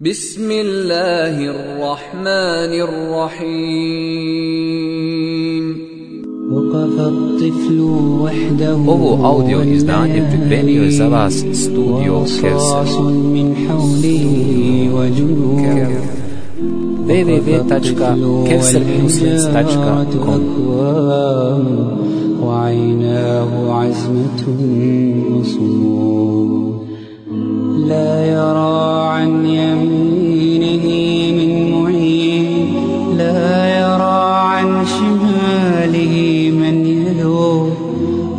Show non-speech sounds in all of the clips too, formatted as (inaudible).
بسم الله الرحمن الرحيم. وقف الطفل وحده Ovo audio izdanje pripremio je za vas studio ورصاص Kelser. من حوله وجنود www.kelsermuslims.com أكوام وعيناه عزمة وصمود لا يرى عن يمينه من معين. لا يرى عن شماله من يلوم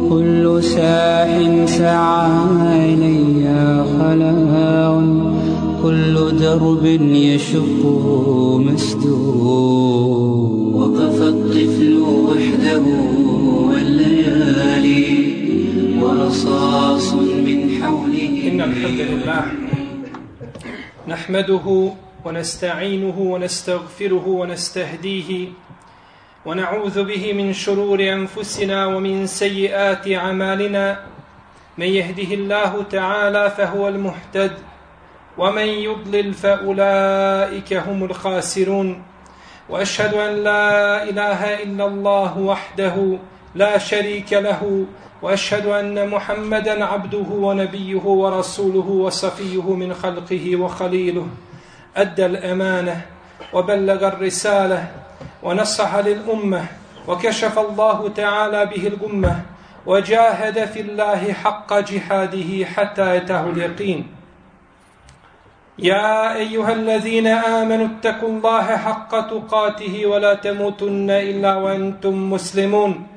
كل ساح سعى إلي خلاء. كل درب يشقه مسدود. الحمد لله. نحمده ونستعينه ونستغفره ونستهديه ونعوذ به من شرور أنفسنا ومن سيئات أعمالنا. من يهده الله تعالى فهو المهتد ومن يضلل فأولئك هم الخاسرون. وأشهد أن لا إله إلا الله وحده لا شريك له وأشهد أن محمدا عبده ونبيه ورسوله وصفيه من خلقه وخليله أدى الأمانة وبلغ الرسالة ونصح للأمة وكشف الله تعالى به الامه وجاهد في الله حق جهاده حتى أتاه اليقين. يا أيها الذين آمنوا اتقوا الله حق تقاته ولا تموتن إلا وأنتم مسلمون.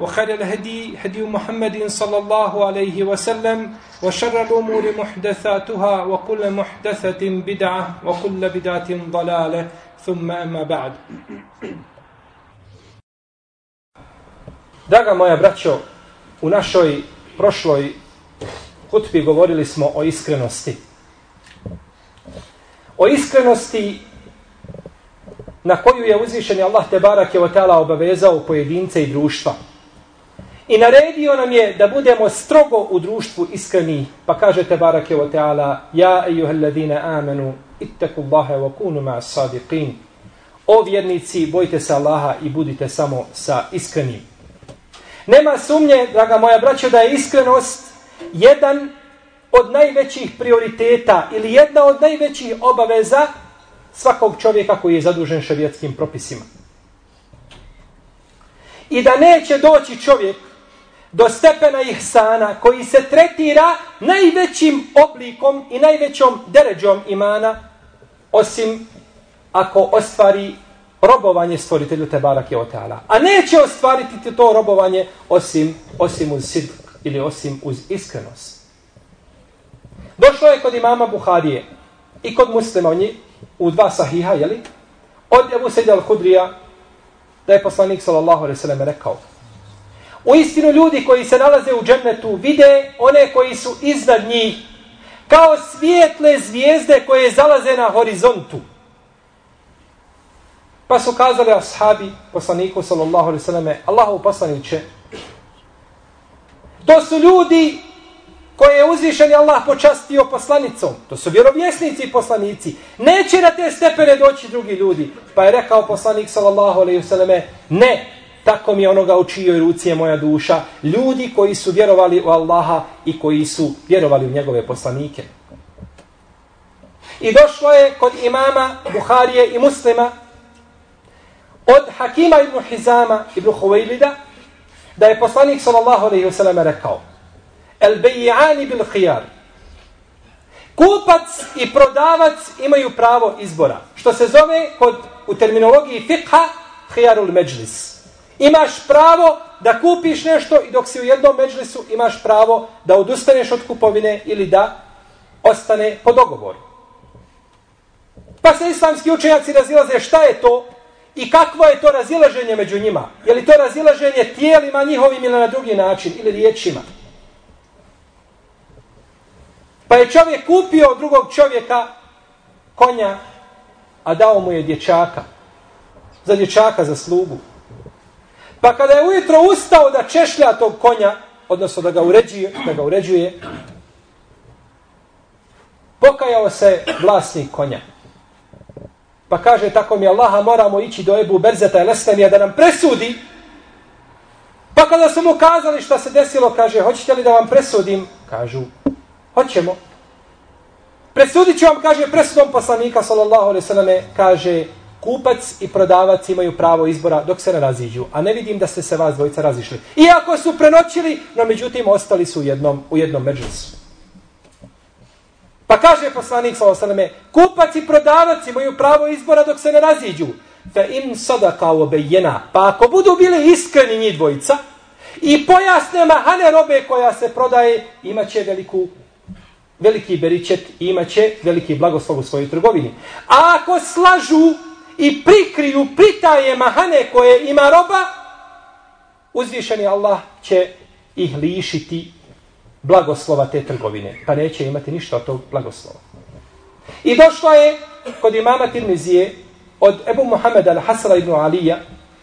وخير الهدي هدي محمد صلى الله عليه وسلم وشر الأمور محدثاتها وكل محدثة بدعة وكل بدعة ضلالة ثم أما بعد Draga moja braćo, u našoj prošloj hutbi govorili smo o iskrenosti. O iskrenosti na koju je uzvišeni Allah te barake o tala obavezao pojedince i društva. I naredio nam je da budemo strogo u društvu iskreni, pa kaže te barake o teala, ja ejuhel ladine amenu, ittaku Allahe wa kunu ma sadiqin. O vjernici, bojte se Allaha i budite samo sa iskrenim. Nema sumnje, draga moja braćo, da je iskrenost jedan od najvećih prioriteta ili jedna od najvećih obaveza svakog čovjeka koji je zadužen šarijetskim propisima. I da neće doći čovjek do stepena ihsana koji se tretira najvećim oblikom i najvećom deređom imana osim ako ostvari robovanje stvoritelju Tebarak i Oteala. A neće ostvariti to robovanje osim, osim uz sidk ili osim uz iskrenost. Došlo je kod imama Buharije i kod muslima njih u dva sahiha, jeli? Od Ebu Sejde al-Hudrija da je poslanik sallallahu alaihi sallam rekao U istinu ljudi koji se nalaze u džennetu vide one koji su iznad njih kao svijetle zvijezde koje zalaze na horizontu. Pa su kazali ashabi poslaniku sallallahu alaihi sallame Allahu poslaniće to su ljudi koje je uzvišen Allah počastio poslanicom. To su vjerovjesnici i poslanici. Neće na te stepene doći drugi ljudi. Pa je rekao poslanik sallallahu alaihi sallame ne, tako mi je onoga u čijoj ruci je moja duša. Ljudi koji su vjerovali u Allaha i koji su vjerovali u njegove poslanike. I došlo je kod imama Buharije i muslima od Hakima ibn Hizama ibn Huwailida da je poslanik sallallahu alaihi wa sallam rekao El bejani bil khijar Kupac i prodavac imaju pravo izbora. Što se zove kod, u terminologiji fiqha khijarul međlis. Imaš pravo da kupiš nešto i dok si u jednom međlisu imaš pravo da odustaneš od kupovine ili da ostane po dogovoru. Pa se islamski učenjaci razilaze šta je to i kakvo je to razilaženje među njima. Je li to razilaženje tijelima njihovim ili na drugi način ili riječima. Pa je čovjek kupio od drugog čovjeka konja, a dao mu je dječaka. Za dječaka, za slugu. Pa kada je ujutro ustao da češlja tog konja, odnosno da ga uređuje, da ga uređuje pokajao se vlasnik konja. Pa kaže, tako mi Allaha, moramo ići do Ebu Berzeta i da nam presudi. Pa kada su mu kazali šta se desilo, kaže, hoćete li da vam presudim? Kažu, hoćemo. Presudit ću vam, kaže, presudom poslanika, sallallahu alaihi sallame, kaže, kupac i prodavac imaju pravo izbora dok se ne raziđu. A ne vidim da ste se vas dvojica razišli. Iako su prenoćili, no međutim, ostali su u jednom, u jednom međusu. Pa kaže poslanik sa osaleme, kupac i prodavac imaju pravo izbora dok se ne raziđu. Fa in sadaka wa bayyana. Pa ako budu bili iskreni njih dvojica i pojasne mahane robe koja se prodaje, imaće veliku veliki beričet i imaće veliki blagoslov u svojoj trgovini. A ako slažu i prikriju, pritaje mahane koje ima roba, uzvišeni Allah će ih lišiti blagoslova te trgovine, pa neće imati ništa od tog blagoslova. I došlo je kod imama Tirmizije od Ebu Muhammeda al-Hasra ibn Alija,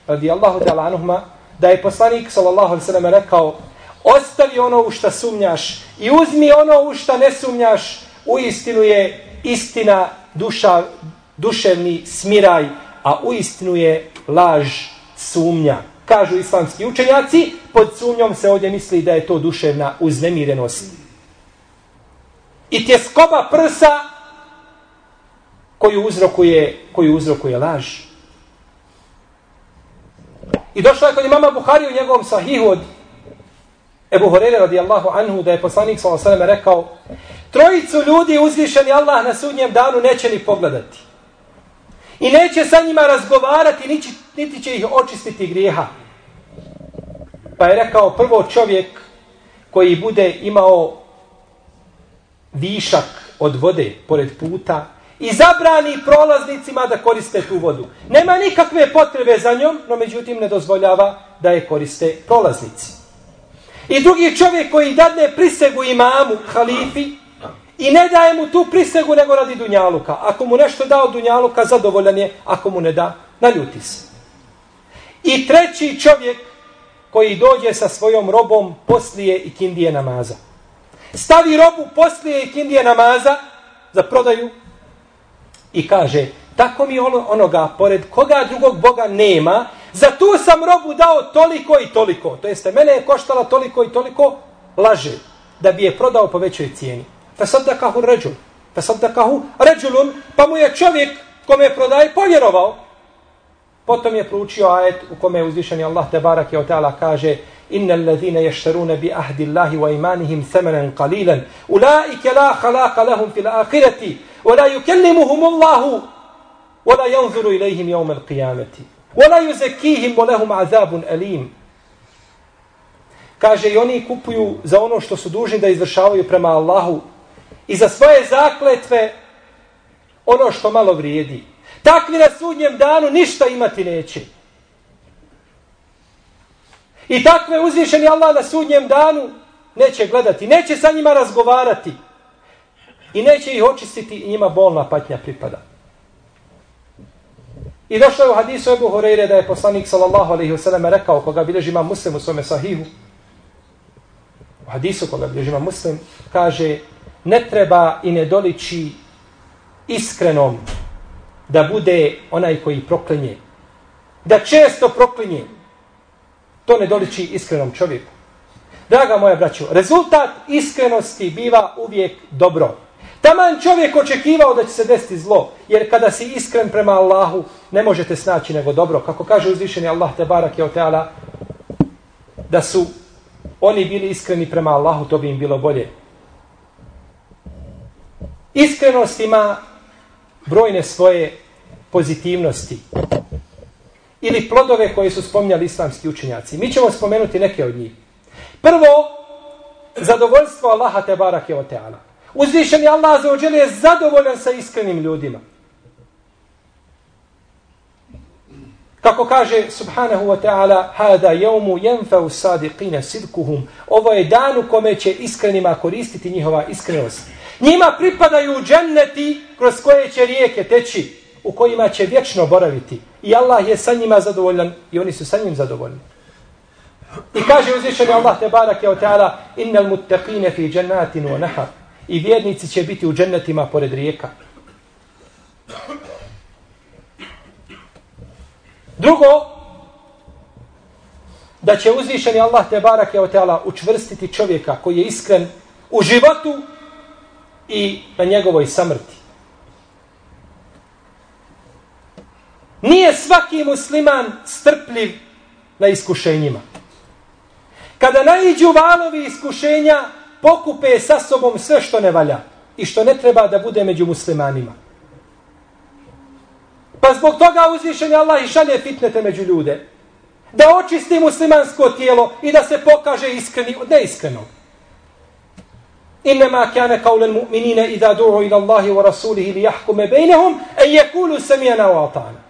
radijallahu ta'ala anuhma, da je poslanik sallallahu alaihi sallam rekao ostavi ono u šta sumnjaš i uzmi ono u šta ne sumnjaš, u istinu je istina duša, duševni smiraj, a u istinu je laž sumnja kažu islamski učenjaci, pod sumnjom se ovdje misli da je to duševna uznemirenost. I tjeskoba prsa koju uzrokuje, koju uzrokuje laž. I došla je kod imama Buhari u njegovom sahihu od Ebu Horeire radijallahu anhu da je poslanik s.a.v. rekao trojicu ljudi uzvišeni Allah na sudnjem danu neće ni pogledati. I neće sa njima razgovarati, niti, niti će ih očistiti grijeha. Pa je rekao prvo čovjek koji bude imao višak od vode pored puta i zabrani prolaznicima da koriste tu vodu. Nema nikakve potrebe za njom, no međutim ne dozvoljava da je koriste prolaznici. I drugi čovjek koji dadne prisegu imamu, halifi, I ne daje mu tu prisegu nego radi Dunjaluka. Ako mu nešto da od Dunjaluka, zadovoljan je. Ako mu ne da, naljuti se. I treći čovjek koji dođe sa svojom robom poslije i kindije namaza. Stavi robu poslije i kindije namaza za prodaju i kaže, tako mi ono, onoga, pored koga drugog Boga nema, za tu sam robu dao toliko i toliko. To jeste, mene je koštala toliko i toliko, laže, da bi je prodao po većoj cijeni. Fasadakahu ređul. Fasadakahu ređulun. Pa mu je čovjek kome je prodaj povjerovao. Potom je proučio ajet u kome je uzvišeni Allah te barak je ta'ala kaže Inna allazine yashtaruna bi ahdi Allahi wa imanihim thamanan qalilan ulaike la khalaqa lahum fil akhirati wa la yukellimuhum Allahu wa la yanzuru ilaihim yawm al-qiyamati wa la yuzakkihim wa lahum azabun alim Kaže i oni kupuju za ono što su dužni da izvršavaju prema Allahu i za svoje zakletve ono što malo vrijedi. Takvi na sudnjem danu ništa imati neće. I takve uzvišeni Allah na sudnjem danu neće gledati, neće sa njima razgovarati i neće ih očistiti i njima bolna patnja pripada. I došlo je u hadisu Ebu Horeire da je poslanik sallallahu alaihi wasallam rekao koga bilježi ima muslim u svome sahihu u hadisu koga bilježi ima muslim kaže ne treba i ne doliči iskrenom da bude onaj koji proklinje. Da često proklinje. To ne doliči iskrenom čovjeku. Draga moja braćo, rezultat iskrenosti biva uvijek dobro. Taman čovjek očekivao da će se desiti zlo, jer kada si iskren prema Allahu, ne možete snaći nego dobro. Kako kaže uzvišeni Allah te barak je teala, da su oni bili iskreni prema Allahu, to bi im bilo bolje. Iskrenost ima brojne svoje pozitivnosti. ili plodove koje su spominjali islamski učenjaci. Mi ćemo spomenuti neke od njih. Prvo, zadovoljstvo Allaha te barake o teala. Uzvišen je Allah za ođele je zadovoljan sa iskrenim ljudima. Kako kaže subhanahu wa ta'ala hada jevmu jenfeu sadiqine sidkuhum ovo je dan u kome će iskrenima koristiti njihova iskrenost. Njima pripadaju dženneti kroz koje će rijeke teći u kojima će vječno boraviti. I Allah je sa njima zadovoljan i oni su sa njim zadovoljni. I kaže uzvišeni Allah te barake od ta'ala innal muttaqine fi džennatin wa nahar i vjernici će biti u džennetima pored rijeka. Drugo, da će uzvišeni Allah te barake od teala učvrstiti čovjeka koji je iskren u životu i na njegovoj samrti. Nije svaki musliman strpljiv na iskušenjima. Kada naiđu valovi iskušenja, pokupe sa sobom sve što ne valja i što ne treba da bude među muslimanima. Pa zbog toga uzvišen je Allah i šalje fitnete među ljude. Da očisti muslimansko tijelo i da se pokaže iskreni od neiskrenog. إنما كان قول المؤمنين إذا دعوا du'u ila ورسوله wa rasulihi li يقولوا سمعنا وأطعنا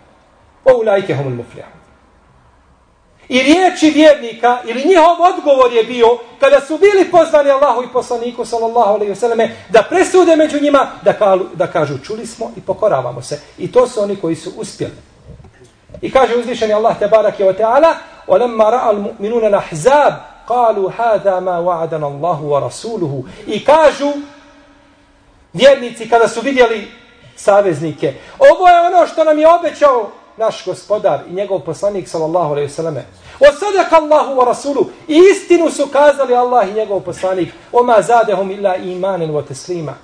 وأولئك هم wa atana. I riječi vjernika ili njihov odgovor je bio kada su bili pozvani Allahu i poslaniku sallallahu alejhi ve selleme da presude među njima da, kalu, da kažu čuli smo i pokoravamo se. I to su oni koji su uspjeli. I kaže uzvišeni Allah te barake ve taala: "Walamma ra'a al-mu'minuna al-ahzab قالوا هذا ما وعدنا الله ورسوله. I kažu vjernici kada su vidjeli saveznike, ovo je ono što nam je obećao naš gospodar i njegov poslanik sallallahu alejhi ve selleme. Wa sadaqa Allahu wa rasulu. Istinu su kazali Allah i njegov poslanik. oma zadehum illa imanan wa taslima.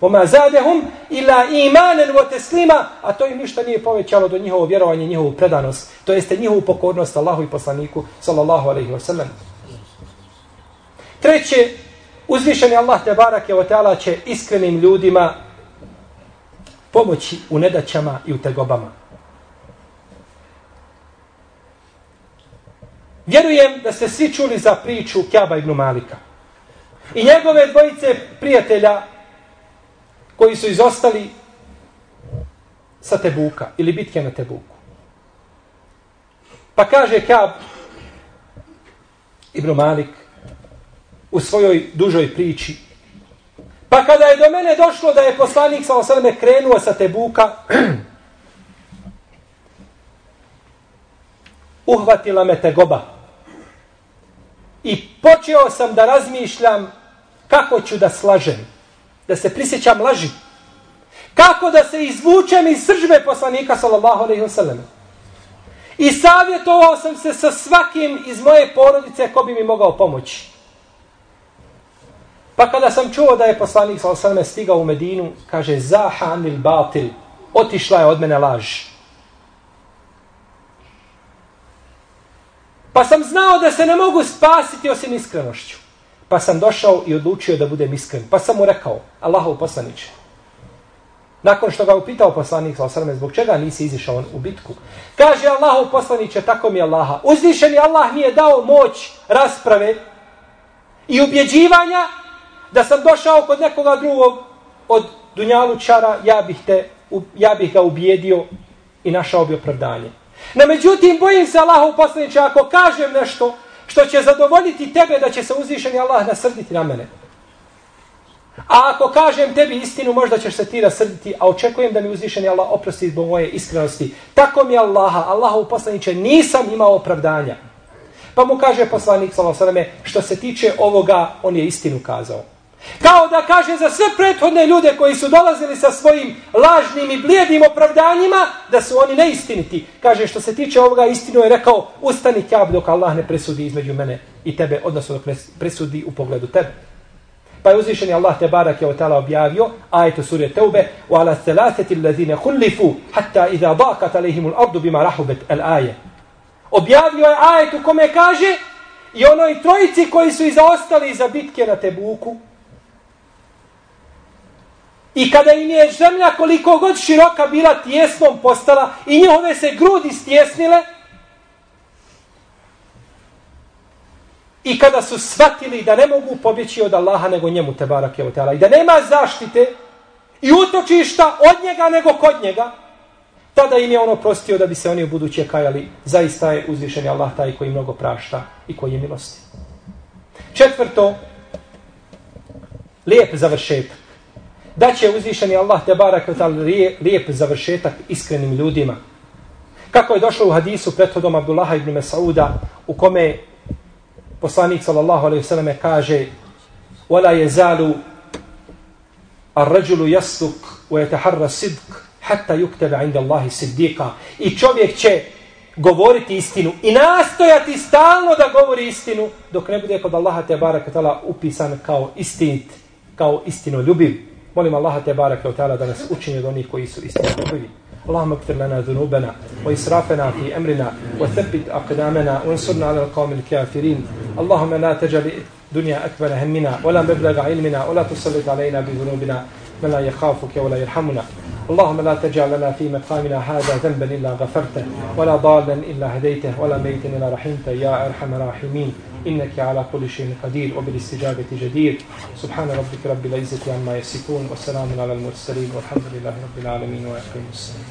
Oma zadehum ila illa wa taslima. A to im ništa nije povećalo do njihovo vjerovanje, njihovu predanost. To jeste njihovu pokornost Allahu i poslaniku sallallahu alejhi ve sallam. Treće, uzvišeni Allah te barake o teala će iskrenim ljudima pomoći u nedaćama i u tegobama. Vjerujem da ste svi čuli za priču Kjaba ibn Malika. I njegove dvojice prijatelja koji su izostali sa Tebuka ili bitke na Tebuku. Pa kaže Kjab ibn Malik u svojoj dužoj priči Pa kada je do mene došlo da je poslanik sa osrme krenuo sa Tebuka, (clears throat) uhvatila me tegoba. I počeo sam da razmišljam kako ću da slažem. Da se prisjećam laži. Kako da se izvučem iz sržbe poslanika sallallahu alaihi wasallam. I savjetovao sam se sa svakim iz moje porodice ko bi mi mogao pomoći. Pa kada sam čuo da je poslanik sa alaihi stigao u Medinu, kaže zahanil batil, otišla je od mene laž. Pa sam znao da se ne mogu spasiti osim iskrenošću. Pa sam došao i odlučio da budem iskren. Pa sam mu rekao, Allahov poslaniče, nakon što ga upitao poslanik sa osrme, zbog čega nisi izišao u bitku, kaže Allahov poslaniće, tako mi je Allaha. Uzvišeni Allah mi je dao moć rasprave i ubjeđivanja da sam došao kod nekoga drugog od Dunjalučara, ja bih, te, ja bih ga ubijedio i našao bi opravdanje. No međutim, bojim se Allahu poslaniče, ako kažem nešto što će zadovoljiti tebe, da će se uzvišeni Allah nasrditi na mene. A ako kažem tebi istinu, možda ćeš se ti rasrditi, a očekujem da mi uzvišeni Allah oprosti zbog moje iskrenosti. Tako mi Allaha, Allahu poslaniče, nisam imao opravdanja. Pa mu kaže poslanik, što se tiče ovoga, on je istinu kazao. Kao da kaže za sve prethodne ljude koji su dolazili sa svojim lažnim i blijedim opravdanjima, da su oni neistiniti. Kaže, što se tiče ovoga istinu je rekao, ustani kjab dok Allah ne presudi između mene i tebe, odnosno dok ne presudi u pogledu tebe. Pa je uzvišeni Allah te barak je o objavio, ajetu surje teube, u ala selaseti lezine hullifu, hatta iza bakat alihimul ardu bima rahubet el aje. Objavio je ajetu kome kaže, i onoj trojici koji su izaostali za bitke na Tebuku, I kada im je zemlja koliko god široka bila tjesnom postala i njihove se grudi stjesnile, I kada su shvatili da ne mogu pobjeći od Allaha nego njemu te barak je i da nema zaštite i utočišta od njega nego kod njega, tada im je ono prostio da bi se oni u buduće kajali. Zaista je uzvišen Allah taj koji mnogo prašta i koji je milosti. Četvrto, lijep završetak da će uzvišeni Allah te barak lijep završetak iskrenim ljudima. Kako je došlo u hadisu prethodom Abdullaha ibn Mesauda u kome poslanik sallallahu alejhi ve selleme kaže "Wala yazalu ar-rajulu yasduq wa yataharra sidq hatta yuktaba 'inda Allahi صِدِّيقًا I čovjek će govoriti istinu i nastojati stalno da govori istinu dok ne bude kod Allaha te barak upisan kao istinit, kao istinoljubiv. ljubiv. Molim Allaha te baraka tala da nas učini od onih koji su istino ljubivi. اللهم اغفر لنا ذنوبنا وإسرافنا في أمرنا وثبت أقدامنا وانصرنا على القوم الكافرين اللهم لا تجعل دنيا أكبر همنا ولا مبلغ علمنا ولا تسلط علينا بذنوبنا من لا يخافك ولا يرحمنا اللهم لا تجعل لنا في مقامنا هذا ذنبا إلا غفرته ولا ضالا إلا هديته ولا ميتا إلا رحمته يا أرحم الراحمين إنك على كل شيء قدير وبالاستجابة جدير. سبحان ربك رب العزة عما يصفون والسلام على المرسلين والحمد لله رب العالمين ويقيم السلام